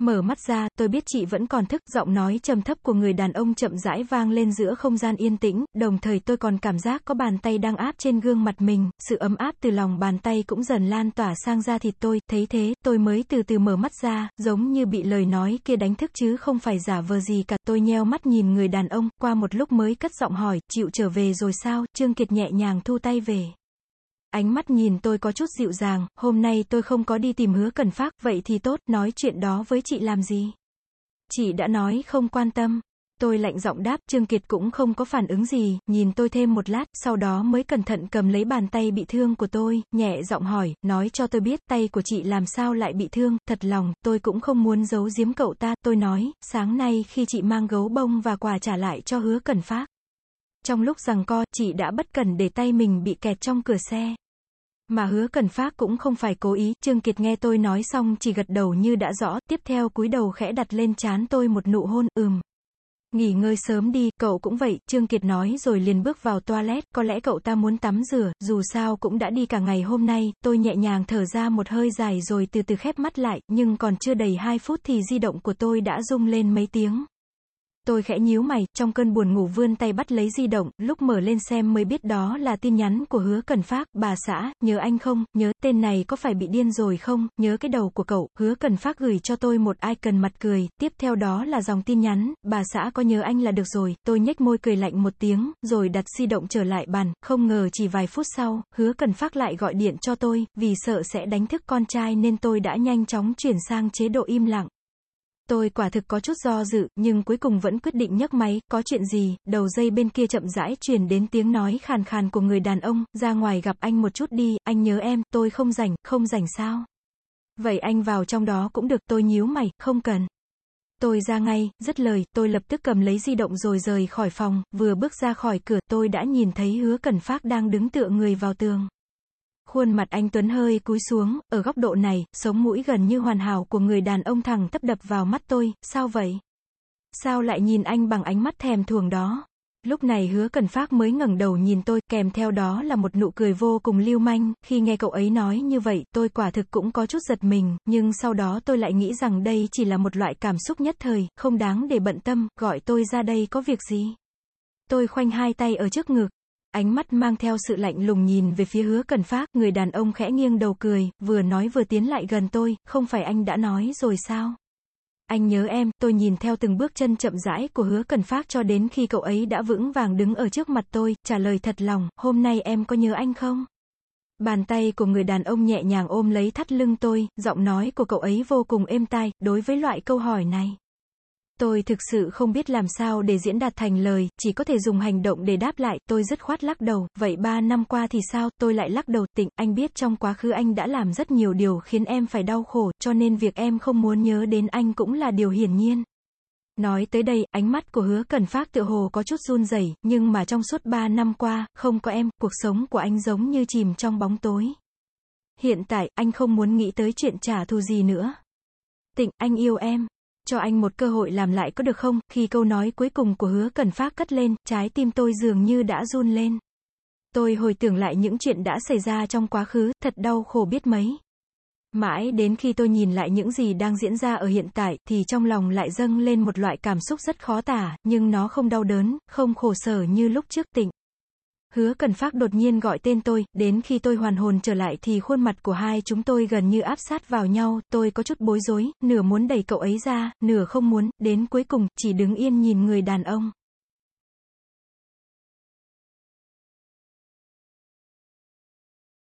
Mở mắt ra, tôi biết chị vẫn còn thức, giọng nói trầm thấp của người đàn ông chậm rãi vang lên giữa không gian yên tĩnh, đồng thời tôi còn cảm giác có bàn tay đang áp trên gương mặt mình, sự ấm áp từ lòng bàn tay cũng dần lan tỏa sang da thịt tôi, thấy thế, tôi mới từ từ mở mắt ra, giống như bị lời nói kia đánh thức chứ không phải giả vờ gì cả, tôi nheo mắt nhìn người đàn ông, qua một lúc mới cất giọng hỏi, chịu trở về rồi sao, Trương Kiệt nhẹ nhàng thu tay về. Ánh mắt nhìn tôi có chút dịu dàng, hôm nay tôi không có đi tìm hứa cần phát, vậy thì tốt, nói chuyện đó với chị làm gì? Chị đã nói không quan tâm. Tôi lạnh giọng đáp, Trương Kiệt cũng không có phản ứng gì, nhìn tôi thêm một lát, sau đó mới cẩn thận cầm lấy bàn tay bị thương của tôi, nhẹ giọng hỏi, nói cho tôi biết tay của chị làm sao lại bị thương, thật lòng, tôi cũng không muốn giấu giếm cậu ta, tôi nói, sáng nay khi chị mang gấu bông và quà trả lại cho hứa cần phát. Trong lúc rằng co, chị đã bất cẩn để tay mình bị kẹt trong cửa xe. Mà hứa cần phát cũng không phải cố ý, Trương Kiệt nghe tôi nói xong chỉ gật đầu như đã rõ, tiếp theo cúi đầu khẽ đặt lên chán tôi một nụ hôn, ừm. Nghỉ ngơi sớm đi, cậu cũng vậy, Trương Kiệt nói rồi liền bước vào toilet, có lẽ cậu ta muốn tắm rửa, dù sao cũng đã đi cả ngày hôm nay, tôi nhẹ nhàng thở ra một hơi dài rồi từ từ khép mắt lại, nhưng còn chưa đầy 2 phút thì di động của tôi đã rung lên mấy tiếng. Tôi khẽ nhíu mày, trong cơn buồn ngủ vươn tay bắt lấy di động, lúc mở lên xem mới biết đó là tin nhắn của hứa cần phát, bà xã, nhớ anh không, nhớ, tên này có phải bị điên rồi không, nhớ cái đầu của cậu, hứa cần phát gửi cho tôi một icon mặt cười, tiếp theo đó là dòng tin nhắn, bà xã có nhớ anh là được rồi, tôi nhếch môi cười lạnh một tiếng, rồi đặt di động trở lại bàn, không ngờ chỉ vài phút sau, hứa cần phát lại gọi điện cho tôi, vì sợ sẽ đánh thức con trai nên tôi đã nhanh chóng chuyển sang chế độ im lặng. Tôi quả thực có chút do dự, nhưng cuối cùng vẫn quyết định nhấc máy, có chuyện gì, đầu dây bên kia chậm rãi truyền đến tiếng nói khàn khàn của người đàn ông, ra ngoài gặp anh một chút đi, anh nhớ em, tôi không rảnh, không rảnh sao? Vậy anh vào trong đó cũng được, tôi nhíu mày, không cần. Tôi ra ngay, dứt lời, tôi lập tức cầm lấy di động rồi rời khỏi phòng, vừa bước ra khỏi cửa, tôi đã nhìn thấy hứa cần phát đang đứng tựa người vào tường. Khuôn mặt anh Tuấn hơi cúi xuống, ở góc độ này, sống mũi gần như hoàn hảo của người đàn ông thẳng tấp đập vào mắt tôi, sao vậy? Sao lại nhìn anh bằng ánh mắt thèm thuồng đó? Lúc này hứa cần phát mới ngẩng đầu nhìn tôi, kèm theo đó là một nụ cười vô cùng lưu manh, khi nghe cậu ấy nói như vậy, tôi quả thực cũng có chút giật mình, nhưng sau đó tôi lại nghĩ rằng đây chỉ là một loại cảm xúc nhất thời, không đáng để bận tâm, gọi tôi ra đây có việc gì? Tôi khoanh hai tay ở trước ngực, ánh mắt mang theo sự lạnh lùng nhìn về phía hứa cần phát, người đàn ông khẽ nghiêng đầu cười, vừa nói vừa tiến lại gần tôi, không phải anh đã nói rồi sao? Anh nhớ em, tôi nhìn theo từng bước chân chậm rãi của hứa cần phát cho đến khi cậu ấy đã vững vàng đứng ở trước mặt tôi, trả lời thật lòng, hôm nay em có nhớ anh không? Bàn tay của người đàn ông nhẹ nhàng ôm lấy thắt lưng tôi, giọng nói của cậu ấy vô cùng êm tai, đối với loại câu hỏi này. Tôi thực sự không biết làm sao để diễn đạt thành lời, chỉ có thể dùng hành động để đáp lại, tôi dứt khoát lắc đầu, vậy ba năm qua thì sao, tôi lại lắc đầu, tịnh, anh biết trong quá khứ anh đã làm rất nhiều điều khiến em phải đau khổ, cho nên việc em không muốn nhớ đến anh cũng là điều hiển nhiên. Nói tới đây, ánh mắt của hứa cần phát tự hồ có chút run rẩy, nhưng mà trong suốt ba năm qua, không có em, cuộc sống của anh giống như chìm trong bóng tối. Hiện tại, anh không muốn nghĩ tới chuyện trả thù gì nữa. Tịnh, anh yêu em cho anh một cơ hội làm lại có được không? Khi câu nói cuối cùng của hứa cần phát cất lên, trái tim tôi dường như đã run lên. Tôi hồi tưởng lại những chuyện đã xảy ra trong quá khứ, thật đau khổ biết mấy. Mãi đến khi tôi nhìn lại những gì đang diễn ra ở hiện tại, thì trong lòng lại dâng lên một loại cảm xúc rất khó tả, nhưng nó không đau đớn, không khổ sở như lúc trước tỉnh. Hứa cần phát đột nhiên gọi tên tôi, đến khi tôi hoàn hồn trở lại thì khuôn mặt của hai chúng tôi gần như áp sát vào nhau, tôi có chút bối rối, nửa muốn đẩy cậu ấy ra, nửa không muốn, đến cuối cùng, chỉ đứng yên nhìn người đàn ông.